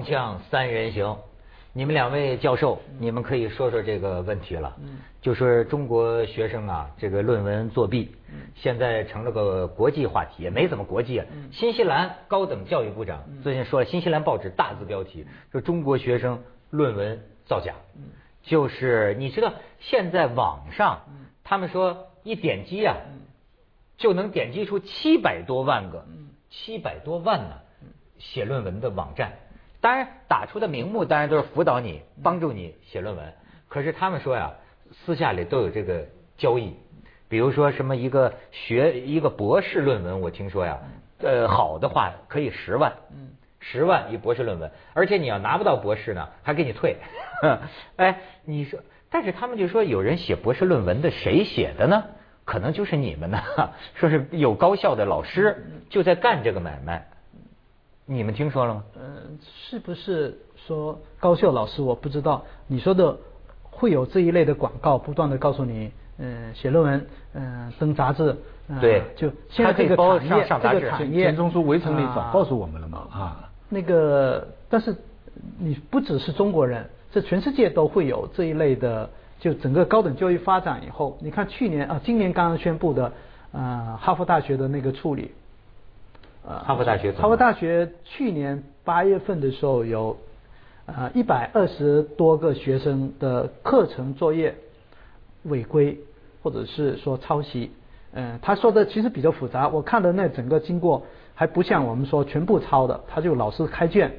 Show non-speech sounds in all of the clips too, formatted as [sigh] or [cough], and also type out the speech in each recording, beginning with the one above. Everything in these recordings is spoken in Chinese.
锵锵三人行，你们两位教授，你们可以说说这个问题了。嗯，就说中国学生啊，这个论文作弊，现在成了个国际话题，也没怎么国际啊。新西兰高等教育部长最近说了，新西兰报纸大字标题说中国学生论文造假。就是你知道现在网上，他们说一点击啊，就能点击出七百多万个，七百多万呢。写论文的网站，当然打出的名目当然都是辅导你、帮助你写论文。可是他们说呀，私下里都有这个交易。比如说什么一个学一个博士论文，我听说呀，呃，好的话可以十万，十万一博士论文，而且你要拿不到博士呢，还给你退。[laughs] 哎，你说，但是他们就说有人写博士论文的，谁写的呢？可能就是你们呢。[laughs] 说是有高校的老师就在干这个买卖。你们听说了吗？呃，是不是说高校老师？我不知道。你说的会有这一类的广告，不断的告诉你，嗯，写论文，嗯，登杂志。对。就现在这个产业，这个产业。钱钟书围城里早告诉我们了嘛啊。那个，但是你不只是中国人，这全世界都会有这一类的。就整个高等教育发展以后，你看去年啊，今年刚刚宣布的，呃，哈佛大学的那个处理。哈佛大学，哈佛大学去年八月份的时候有呃一百二十多个学生的课程作业违规，或者是说抄袭。嗯，他说的其实比较复杂，我看的那整个经过还不像我们说全部抄的，他就老师开卷，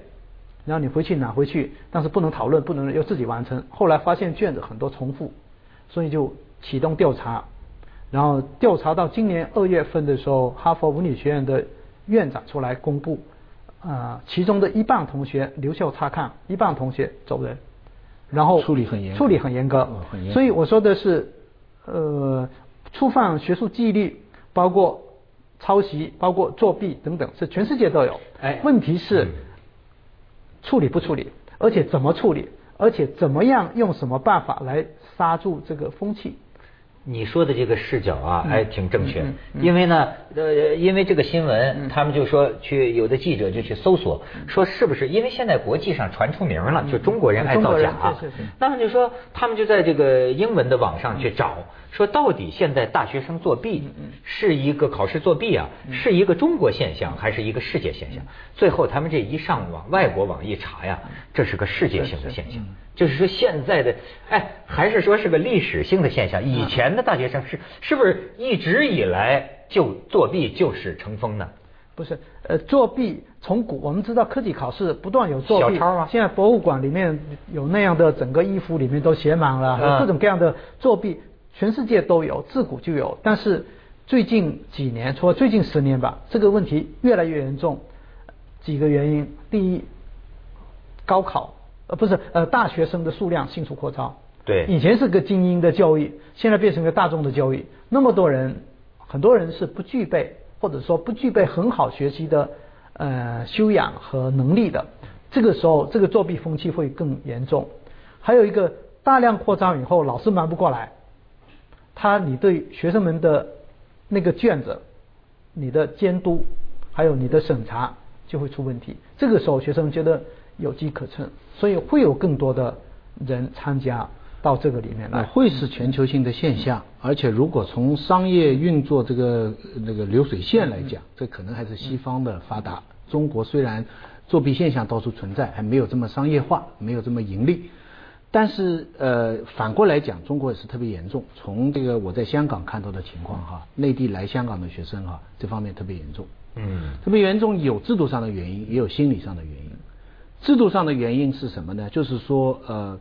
然后你回去拿回去，但是不能讨论，不能要自己完成。后来发现卷子很多重复，所以就启动调查，然后调查到今年二月份的时候，哈佛文理学院的。院长出来公布，啊，其中的一半同学留校察看，一半同学走人，然后处理很严，处理很严格，所以我说的是，呃，触犯学术纪律，包括抄袭，包括作弊等等，是全世界都有。哎，问题是处理不处理，而且怎么处理，而且怎么样用什么办法来刹住这个风气？你说的这个视角啊，还挺正确。因为呢，呃，因为这个新闻，他们就说去有的记者就去搜索，说是不是？因为现在国际上传出名了，就中国人爱造假。那么就说他们就在这个英文的网上去找，说到底现在大学生作弊是一个考试作弊啊，是一个中国现象还是一个世界现象？最后他们这一上网，外国网一查呀，这是个世界性的现象。就是说，现在的哎，还是说是个历史性的现象。以前的大学生是是不是一直以来就作弊就是成风呢？不是，呃，作弊从古我们知道科技考试不断有作弊。小抄啊！现在博物馆里面有那样的，整个衣服里面都写满了各种各样的作弊，全世界都有，自古就有。但是最近几年，除了最近十年吧，这个问题越来越严重。几个原因，第一，高考。呃，不是，呃，大学生的数量迅速扩张。对，以前是个精英的教育，现在变成个大众的教育。那么多人，很多人是不具备，或者说不具备很好学习的呃修养和能力的。这个时候，这个作弊风气会更严重。还有一个，大量扩张以后，老师忙不过来，他你对学生们的那个卷子，你的监督，还有你的审查就会出问题。这个时候，学生觉得。有机可乘，所以会有更多的人参加到这个里面来，会是全球性的现象。而且，如果从商业运作这个那个流水线来讲，这可能还是西方的发达。中国虽然作弊现象到处存在，还没有这么商业化，没有这么盈利。但是，呃，反过来讲，中国也是特别严重。从这个我在香港看到的情况哈，内地来香港的学生哈，这方面特别严重。嗯，特别严重，有制度上的原因，也有心理上的原因。制度上的原因是什么呢？就是说，呃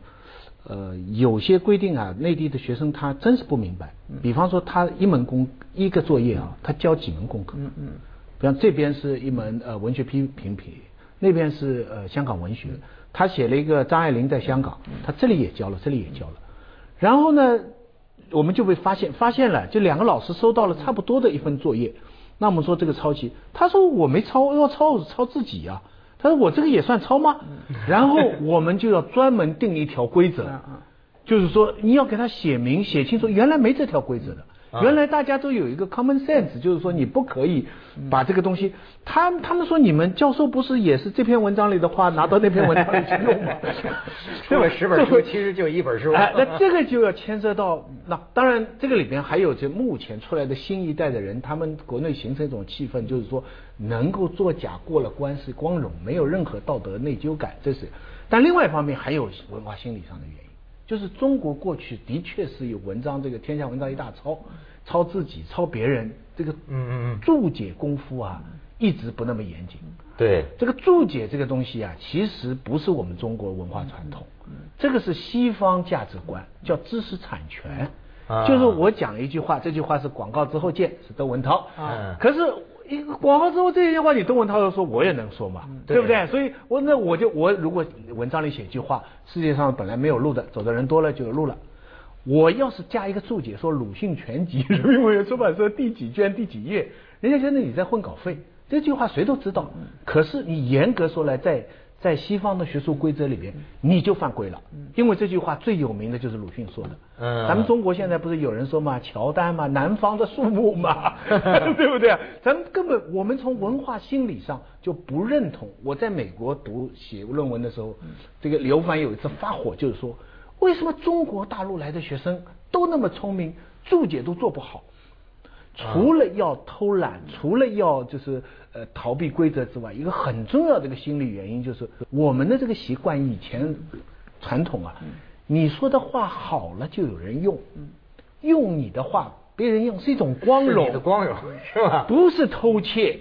呃，有些规定啊，内地的学生他真是不明白。比方说，他一门功一个作业啊，他交几门功课？嗯嗯。比方这边是一门呃文学批评品，那边是呃香港文学。他写了一个张爱玲在香港，他这里也交了，这里也交了。然后呢，我们就被发现发现了，就两个老师收到了差不多的一份作业。那我们说这个抄袭，他说我没抄，要抄是抄自己呀。他说：“我这个也算抄吗？” [laughs] 然后我们就要专门定一条规则，就是说你要给他写明写清楚，原来没这条规则的，原来大家都有一个 common sense，就是说你不可以把这个东西，他他们说你们教授不是也是这篇文章里的话拿到那篇文章里去用吗？[laughs] 这本十本书，其实就一本书。[laughs] 哎，那这个就要牵涉到，那当然这个里边还有这目前出来的新一代的人，他们国内形成一种气氛，就是说能够作假过了关是光荣，没有任何道德内疚感，这是。但另外一方面还有文化心理上的原因。就是中国过去的确是有文章，这个天下文章一大抄，抄自己，抄别人，这个嗯嗯嗯注解功夫啊，一直不那么严谨。对，这个注解这个东西啊，其实不是我们中国文化传统，这个是西方价值观，叫知识产权。就是我讲一句话，这句话是广告之后见，是窦文涛。啊，可是。一个广告之后，这些话你窦文涛说，我也能说嘛，对不对？所以，我那我就我如果文章里写一句话，世界上本来没有路的，走的人多了就有路了。我要是加一个注解，说《鲁迅全集》人民文学出版社第几卷第几页，人家觉得你在混稿费。这句话谁都知道，可是你严格说来，在。在西方的学术规则里边，你就犯规了，因为这句话最有名的就是鲁迅说的。嗯，咱们中国现在不是有人说嘛，乔丹嘛，南方的树木嘛，[laughs] 对不对？咱们根本我们从文化心理上就不认同。我在美国读写论文的时候，这个刘凡有一次发火，就是说，为什么中国大陆来的学生都那么聪明，注解都做不好？除了要偷懒，除了要就是呃逃避规则之外，一个很重要的一个心理原因就是我们的这个习惯以前传统啊，你说的话好了就有人用，用你的话别人用是一种光荣，你的光荣是吧？不是偷窃。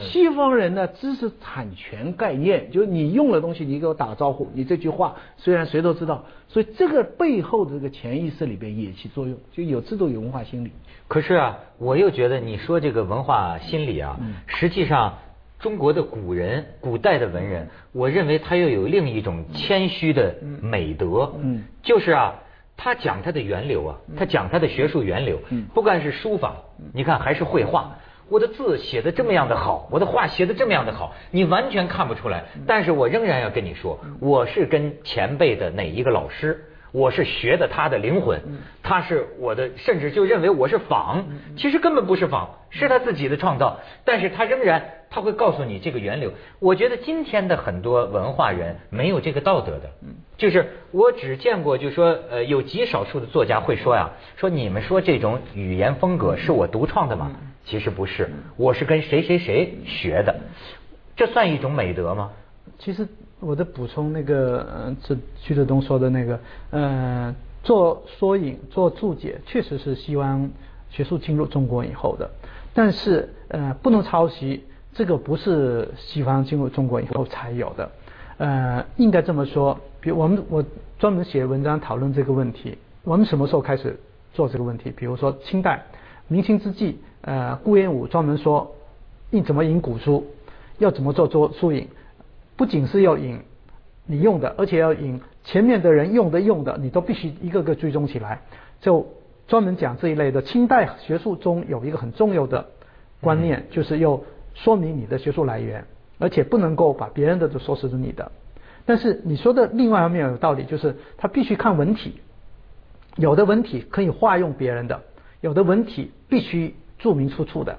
西方人的知识产权概念，就是你用了东西，你给我打个招呼，你这句话虽然谁都知道，所以这个背后的这个潜意识里边也起作用，就有制度有文化心理。可是啊，我又觉得你说这个文化心理啊，实际上中国的古人、古代的文人，我认为他又有另一种谦虚的美德，嗯，就是啊，他讲他的源流啊，他讲他的学术源流，不管是书法，你看还是绘画。我的字写的这么样的好，我的话写的这么样的好，你完全看不出来。但是我仍然要跟你说，我是跟前辈的哪一个老师，我是学的他的灵魂，他是我的，甚至就认为我是仿，其实根本不是仿，是他自己的创造。但是他仍然他会告诉你这个源流。我觉得今天的很多文化人没有这个道德的，就是我只见过，就说呃有极少数的作家会说呀，说你们说这种语言风格是我独创的吗？其实不是，我是跟谁谁谁学的，这算一种美德吗？其实我的补充那个，呃，这徐德东说的那个，呃，做缩影、做注解，确实是西方学术进入中国以后的，但是呃，不能抄袭，这个不是西方进入中国以后才有的，呃，应该这么说，比如我们我专门写文章讨论这个问题，我们什么时候开始做这个问题？比如说清代。明清之际，呃，顾炎武专门说印怎么引古书，要怎么做做书引，不仅是要引你用的，而且要引前面的人用的用的，你都必须一个个追踪起来。就专门讲这一类的。清代学术中有一个很重要的观念，就是要说明你的学术来源，而且不能够把别人的都说是你的。但是你说的另外一方面有道理，就是他必须看文体，有的文体可以化用别人的。有的文体必须注明出处的，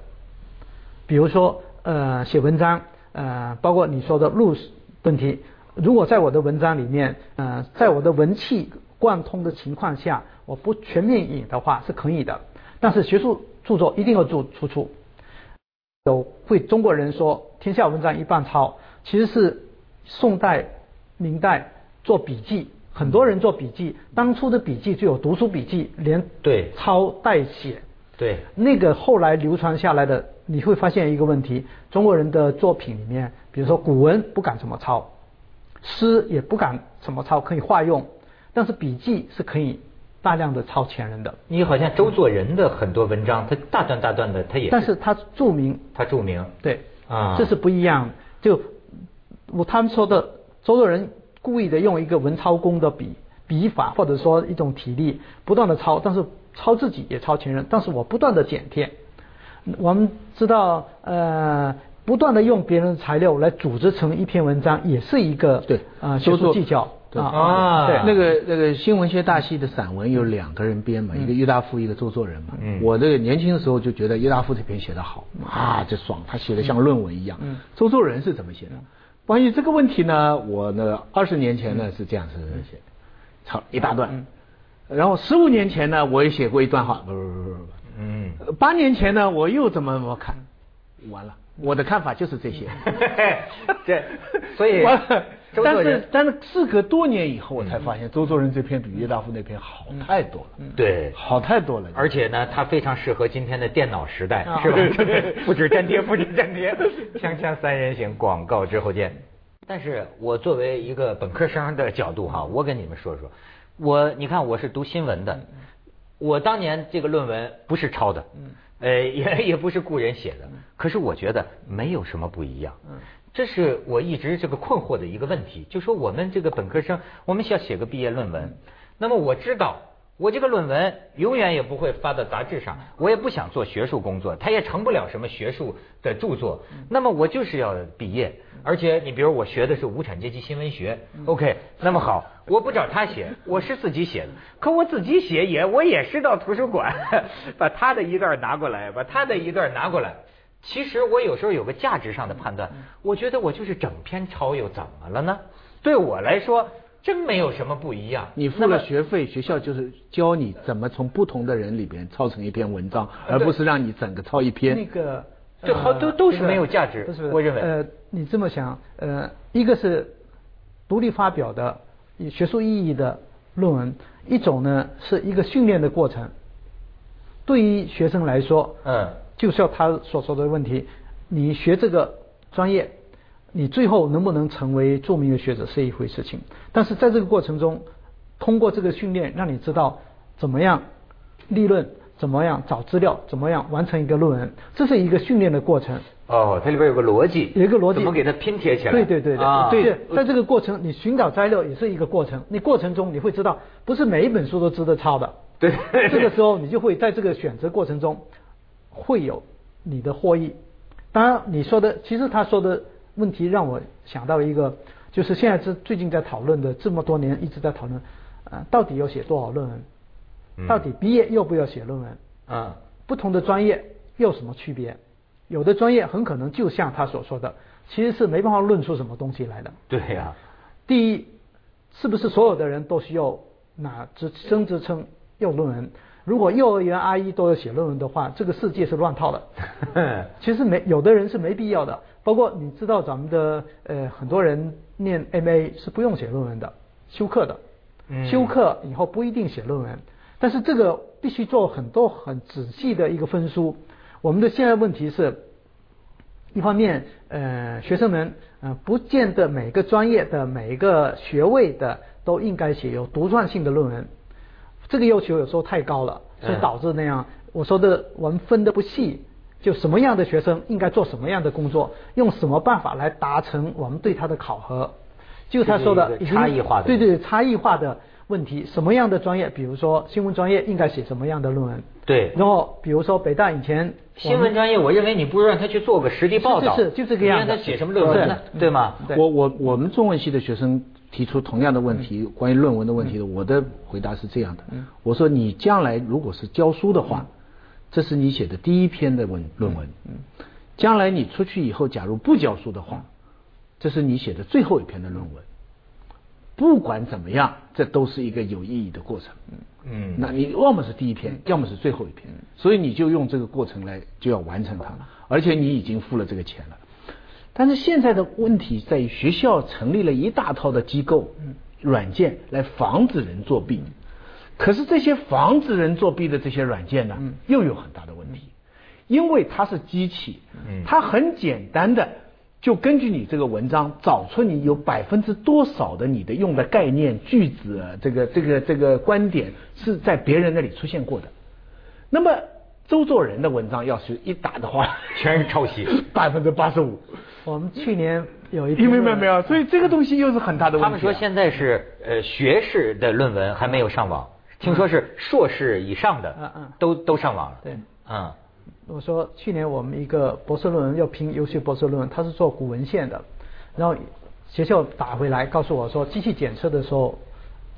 比如说呃写文章呃包括你说的录问题，如果在我的文章里面呃在我的文气贯通的情况下，我不全面引的话是可以的，但是学术著作一定要注出处。有会中国人说天下文章一半抄，其实是宋代明代做笔记。很多人做笔记，当初的笔记就有读书笔记，连对抄带写，对那个后来流传下来的，你会发现一个问题：中国人的作品里面，比如说古文不敢怎么抄，诗也不敢怎么抄，可以化用，但是笔记是可以大量的抄前人的。你好像周作人的很多文章，他大段大段的，他也但是他注明，他注明，对啊，这是不一样。就我他们说的周作人。故意的用一个文抄工的笔笔法，或者说一种体力，不断的抄，但是抄自己也抄前人，但是我不断的剪贴。我们知道，呃，不断的用别人的材料来组织成一篇文章，也是一个对啊学术技巧。啊对那个那个新闻学大系的散文有两个人编嘛，一个郁达夫，一个周作人嘛。嗯我这个年轻的时候就觉得郁达夫这篇写得好啊，这爽，他写的像论文一样。嗯周作人是怎么写的？关于这个问题呢，我呢二十年前呢是这样子写，抄一大段。然后十五年前呢，我也写过一段话，不不不不不。嗯，呃八年前呢，我又怎么怎么看，完了，我的看法就是这些。[laughs] 对所以但是但是事隔多年以后，我才发现周作人这篇比郁达夫那篇好太多了，对。好太多了。而且呢，它非常适合今天的电脑时代，啊是吧？复制粘贴，复制粘贴，锵锵三人行，广告之后见。但是我作为一个本科生的角度哈，我跟你们说说，我你看我是读新闻的，我当年这个论文不是抄的，呃，也 [laughs] 也不是故人写的，可是我觉得没有什么不一样。嗯这是我一直这个困惑的一个问题，就说我们这个本科生，我们需要写个毕业论文，那么我知道。我这个论文永远也不会发到杂志上，我也不想做学术工作，它也成不了什么学术的著作。那么我就是要毕业，而且你比如我学的是无产阶级新闻学，OK，那么好，我不找他写，我是自己写的，可我自己写也我也是到图书馆把他的一段拿过来，把他的一段拿过来。其实我有时候有个价值上的判断，我觉得我就是整篇抄又怎么了呢？对我来说真没有什么不一样。你付了学费，学校就是教你怎么从不同的人里边抄成一篇文章，而不是让你整个抄一篇。那个这好都都是没有价值不是我认为呃，你这么想，呃，一个是独立发表的有学术意义的论文，一种呢是一个训练的过程。对于学生来说，嗯，就像他所说的问题，你学这个专业，你最后能不能成为著名的学者是一回事情。但是在这个过程中，通过这个训练，让你知道怎么样立论，怎么样找资料，怎么样完成一个论文，这是一个训练的过程。哦，它里边有个逻辑，有一个逻辑，怎么给它拼贴起来？对对对对，啊对，在这个过程，你寻找摘料也是一个过程。你过程中你会知道，不是每一本书都值得抄的。对这个时候你就会在这个选择过程中会有你的获益。当然，你说的其实他说的问题让我想到一个，就是现在是最近在讨论的，这么多年一直在讨论，呃，到底要写多少论文？嗯到底毕业要不要写论文？啊，不同的专业有什么区别？有的专业很可能就像他所说的，其实是没办法论出什么东西来的。对呀、第一，是不是所有的人都需要拿职升职称要论文？如果幼儿园阿姨都要写论文的话，这个世界是乱套的。[laughs] 其实没有的人是没必要的，包括你知道咱们的呃很多人念 MA 是不用写论文的，修课的，嗯。修课以后不一定写论文，但是这个必须做很多很仔细的一个分书。我们的现在问题是，一方面，呃，学生们呃不见得每个专业的每一个学位的都应该写有独创性的论文，这个要求有时候太高了，所以嗯。导致那样。我说的我们分的不细，就什么样的学生应该做什么样的工作，用什么办法来达成我们对他的考核。就他说的差异化的对对差异化的问题，什么样的专业，比如说新闻专业应该写什么样的论文？对。然后比如说北大以前新闻专业，我认为你不如让他去做个实地报道，是是是就这个样子你让他写什么论文呢？对。吗？对。我我我们中文系的学生提出同样的问题，关于论文的问题的，我的回答是这样的：我说你将来如果是教书的话，这是你写的第一篇的文论文；将来你出去以后，假如不教书的话，这是你写的最后一篇的论文。不管怎么样，这都是一个有意义的过程。嗯，那你要么是第一篇，要么是最后一篇，所以你就用这个过程来就要完成它。了，而且你已经付了这个钱了。但是现在的问题在于，学校成立了一大套的机构、软件来防止人作弊，可是这些防止人作弊的这些软件呢，又有很大的问题，因为它是机器嗯，它很简单的。就根据你这个文章找出你有百分之多少的你的用的概念、句子，这个这个这个观点是在别人那里出现过的。那么周作人的文章要是一打的话，全是抄袭，[laughs] 百分之八十五。我们去年有一你篇明白没有？所以这个东西又是很大的问题啊、他们说现在是呃学士的论文还没有上网，听说是硕士以上的，嗯嗯。都都上网了。对，嗯，我说去年我们一个博士论文要评优秀博士论文，他是做古文献的，然后学校打回来告诉我说，机器检测的时候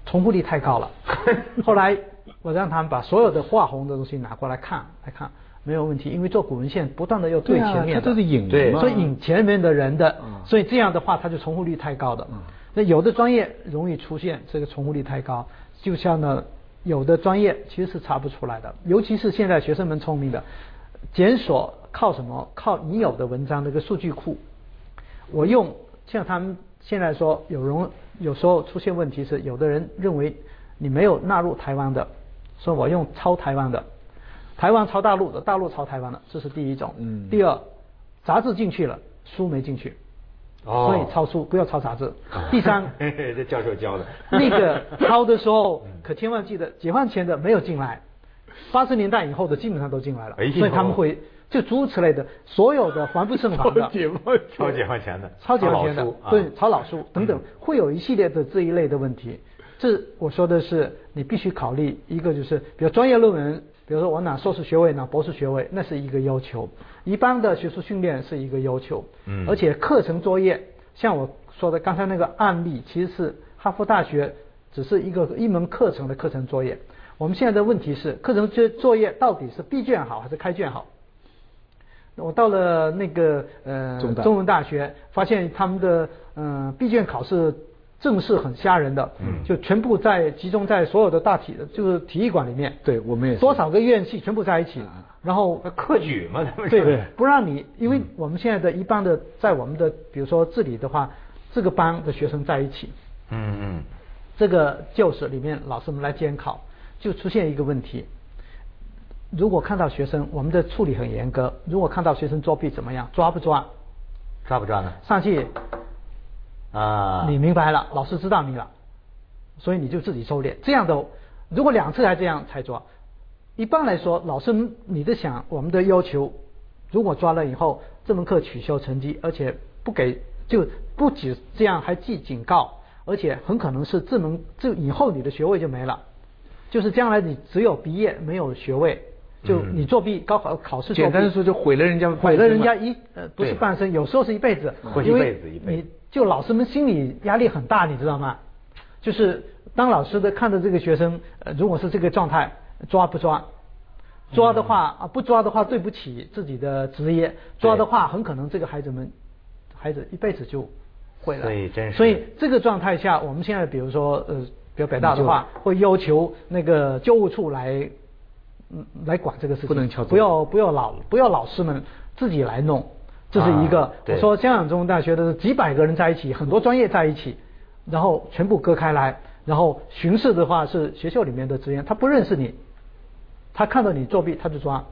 重复率太高了。[laughs] 后来我让他们把所有的画红的东西拿过来看，来看没有问题，因为做古文献不断的要对对啊前面的，它都是引对嘛。所以引前面的人的嗯，所以这样的话它就重复率太高的。那有的专业容易出现这个重复率太高，就像呢有的专业其实是查不出来的，尤其是现在学生们聪明的，检索靠什么？靠已有的文章的一个数据库。我用像他们现在说有人有时候出现问题是，有的人认为你没有纳入台湾的，说我用抄台湾的，台湾抄大陆的，大陆抄台湾的，这是第一种。嗯第二，杂志进去了，书没进去，哦。所以抄书不要抄杂志。第三，[laughs] 这教授教的。那个抄的时候，可千万记得，解放前的没有进来，[laughs] 八十年代以后的基本上都进来了。哎，所以他们会就诸如此类的，所有的还不胜防的。解放前超解放前的，抄解放前的。对，抄老书等等，会有一系列的这一类的问题。这我说的是，你必须考虑一个就是，比如专业论文，比如说我拿硕士学位、拿博士学位，那是一个要求；一般的学术训练是一个要求。嗯而且课程作业，像我说的刚才那个案例，其实是哈佛大学只是一个一门课程的课程作业。我们现在的问题是，课程作作业到底是闭卷好还是开卷好？我到了那个呃中文大学，发现他们的嗯、呃闭卷考试正是很吓人的，嗯就全部在集中在所有的大体就是体育馆里面，对我们也是多少个院系全部在一起，然后科举嘛，他们对不让你，因为我们现在的一般的在我们的比如说这里的话，这个班的学生在一起，嗯嗯，这个教室里面老师们来监考，就出现一个问题。如果看到学生，我们的处理很严格。如果看到学生作弊怎么样？抓不抓？抓不抓呢？上去，啊，你明白了，老师知道你了，所以你就自己收敛。这样的，如果两次还这样才抓，一般来说，老师你的想我们的要求，如果抓了以后，这门课取消成绩，而且不给，就不止这样，还记警告，而且很可能是这门这以后你的学位就没了，就是将来你只有毕业没有学位，就嗯你作弊高考考试作弊，简单的说就毁了人家毁了人家一呃不是半生，有时候是一辈子会，因为一辈子一辈子。你就老师们心理压力很大，你知道吗？就是当老师的看着这个学生，呃，如果是这个状态，抓不抓？抓的话啊，不抓的话对不起自己的职业，抓的话很可能这个孩子们孩子一辈子就毁了。所以真是所以这个状态下，我们现在比如说呃，比如北大的话，会要求那个教务处来嗯来管这个事情，不能敲钟不要不要老不要老师们自己来弄，这是一个。啊对我说香港中文大学的几百个人在一起，很多专业在一起，然后全部割开来，然后巡视的话是学校里面的职员，他不认识你，他看到你作弊他就抓。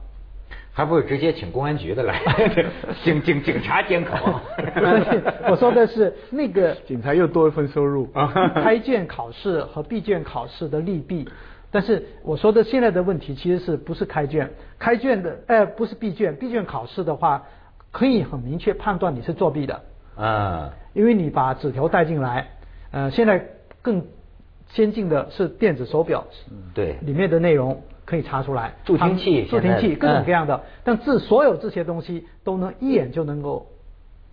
还不如直接请公安局的来，[laughs] 警警警察监考。[laughs] 我说的是那个 [laughs] 警察又多一份收入。开卷考试和闭卷考试的利弊。但是我说的现在的问题其实是不是开卷？开卷的，呃，不是闭卷。闭卷考试的话，可以很明确判断你是作弊的，嗯，因为你把纸条带进来。呃，现在更先进的是电子手表，对，里面的内容可以查出来，助听器助听器各种各样的，但这所有这些东西都能一眼就能够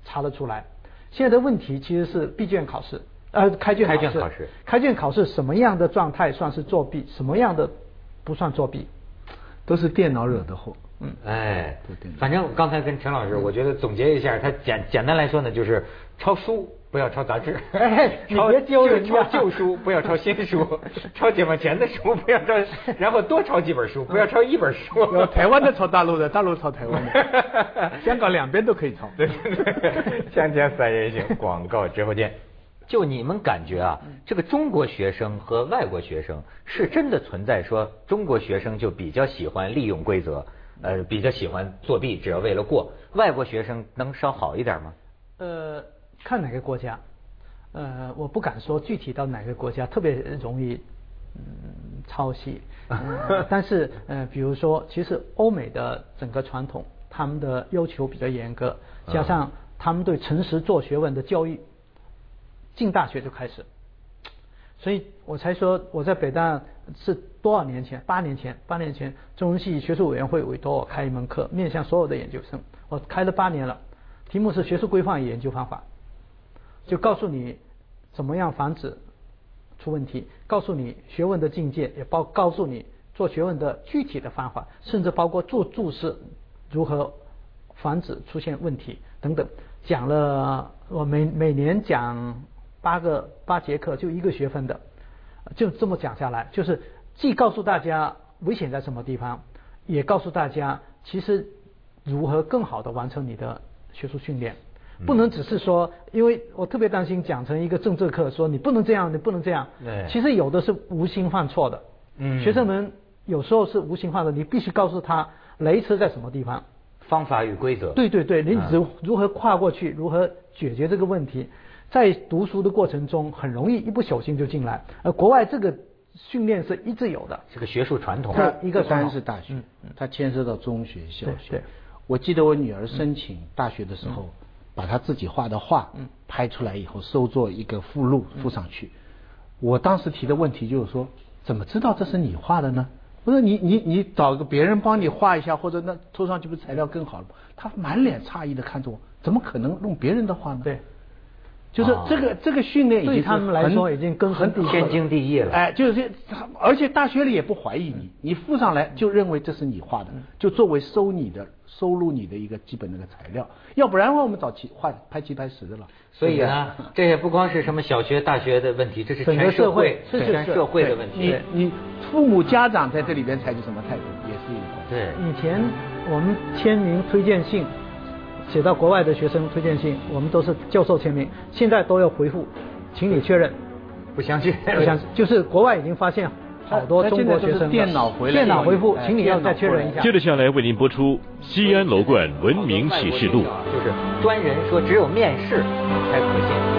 查得出来。现在的问题其实是闭卷考试，呃，开卷开卷考试开卷考试什么样的状态算是作弊，什么样的不算作弊？都是电脑惹的祸。嗯，哎反正刚才跟陈老师，我觉得总结一下，他简简单来说呢，就是抄书不要抄杂志，哎 [laughs] 你抄别揪人抄旧书不要抄新书，[laughs] 抄解放前的书不要抄，然后多抄几本书，不要抄一本书。有台湾的抄大陆的，大陆抄台湾的，[laughs] 香港两边都可以抄。对对对，锵锵三人行，广告之后见。就你们感觉啊，这个中国学生和外国学生是真的存在说中国学生就比较喜欢利用规则，呃，比较喜欢作弊，只要为了过；外国学生能稍好一点吗？呃，看哪个国家，呃，我不敢说具体到哪个国家特别容易嗯抄袭，[laughs] 呃但是呃，比如说，其实欧美的整个传统，他们的要求比较严格，加上他们对诚实做学问的教育，进大学就开始。所以我才说我在北大是多少年前？八年前，八年前中文系学术委员会委托我开一门课，面向所有的研究生，我开了八年了，题目是学术规范与研究方法。就告诉你怎么样防止出问题，告诉你学问的境界，也包告诉你做学问的具体的方法，甚至包括做注释如何防止出现问题等等。讲了我每每年讲八个八节课，就一个学分的，就这么讲下来，就是既告诉大家危险在什么地方，也告诉大家其实如何更好的完成你的学术训练。不能只是说，因为我特别担心讲成一个政治课，说你不能这样，你不能这样。对其实有的是无心犯错的。嗯学生们有时候是无心犯的，你必须告诉他雷池在什么地方。方法与规则。对对对，你嗯如如何跨过去，如何解决这个问题，在读书的过程中很容易一不小心就进来。而国外这个训练是一直有的。是个学术传统。它一个不单是大学嗯，它牵涉到中学、小学对。我记得我女儿申请大学的时候，把她自己画的画嗯拍出来以后，收作一个附录附上去。我当时提的问题就是说，怎么知道这是你画的呢？不是你你你找个别人帮你画一下，或者那拖上去不是材料更好了吗？他满脸诧异的看着我，怎么可能用别人的画呢？对，就是啊这个这个训练已经对他们来说已经根深蒂固天经地义了。哎，就是他，而且大学里也不怀疑你，你附上来就认为这是你画的，就作为收你的收录你的一个基本那个材料，要不然的话我们早期画拍齐拍实的了。所以呢，这也不光是什么小学、大学的问题，这是全社社会会、是是是全社会的问题你。你父母家长在这里边采取什么态度，也是一个。对，以前我们签名推荐信，写到国外的学生推荐信，我们都是教授签名，现在都要回复，请你确认。不相信。不相信 [laughs] 就是国外已经发现好多中国学生电脑回来电脑回复，哎请你要再确认一下。接着下来为您播出《西安楼冠文明启示录》。就是专人说只有面试才可信。